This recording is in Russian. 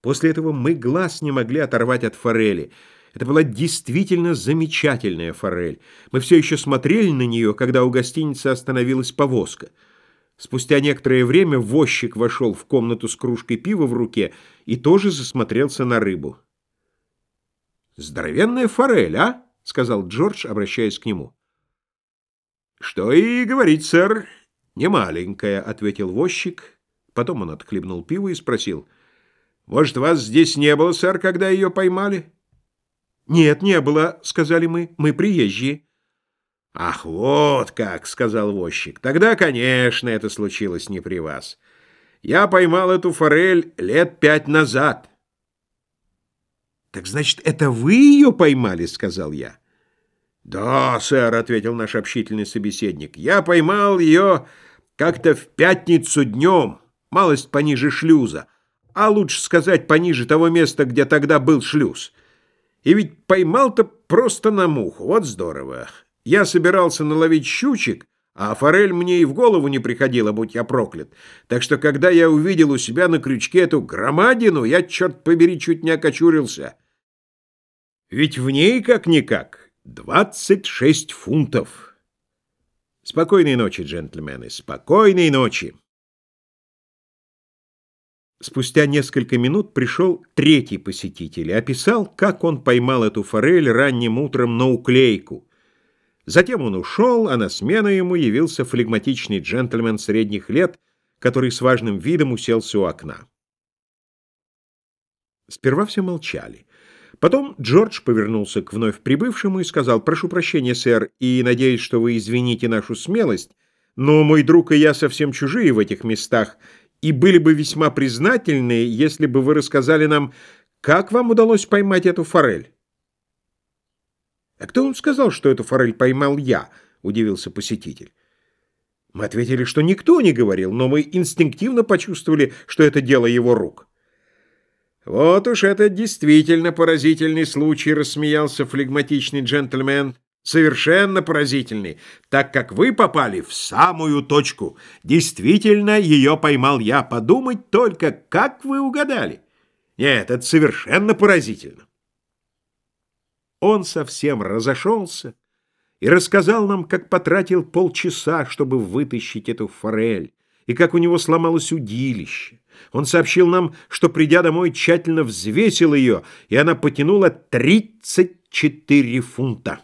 После этого мы глаз не могли оторвать от форели. Это была действительно замечательная форель. Мы все еще смотрели на нее, когда у гостиницы остановилась повозка. Спустя некоторое время возчик вошел в комнату с кружкой пива в руке и тоже засмотрелся на рыбу. «Здоровенная форель, а?» — сказал Джордж, обращаясь к нему. «Что и говорить, сэр, не маленькая», — ответил возчик. Потом он отхлебнул пиво и спросил — может, вас здесь не было, сэр, когда ее поймали? Нет, не было, сказали мы. Мы приезжие. Ах, вот как, сказал возчик. Тогда, конечно, это случилось не при вас. Я поймал эту форель лет пять назад. Так значит, это вы ее поймали, сказал я. Да, сэр, ответил наш общительный собеседник. Я поймал ее как-то в пятницу днем, малость пониже шлюза а лучше сказать пониже того места, где тогда был шлюз. И ведь поймал-то просто на муху, вот здорово. Я собирался наловить щучек, а форель мне и в голову не приходила, будь я проклят. Так что, когда я увидел у себя на крючке эту громадину, я, черт побери, чуть не окочурился. Ведь в ней, как-никак, двадцать шесть фунтов. Спокойной ночи, джентльмены, спокойной ночи. Спустя несколько минут пришел третий посетитель и описал, как он поймал эту форель ранним утром на уклейку. Затем он ушел, а на смену ему явился флегматичный джентльмен средних лет, который с важным видом уселся у окна. Сперва все молчали. Потом Джордж повернулся к вновь прибывшему и сказал, «Прошу прощения, сэр, и надеюсь, что вы извините нашу смелость, но мой друг и я совсем чужие в этих местах, и были бы весьма признательны, если бы вы рассказали нам, как вам удалось поймать эту форель. «А кто вам сказал, что эту форель поймал я?» — удивился посетитель. Мы ответили, что никто не говорил, но мы инстинктивно почувствовали, что это дело его рук. «Вот уж это действительно поразительный случай», — рассмеялся флегматичный джентльмен. Совершенно поразительный, так как вы попали в самую точку. Действительно, ее поймал я. Подумать только, как вы угадали. Нет, это совершенно поразительно. Он совсем разошелся и рассказал нам, как потратил полчаса, чтобы вытащить эту форель, и как у него сломалось удилище. Он сообщил нам, что, придя домой, тщательно взвесил ее, и она потянула 34 фунта.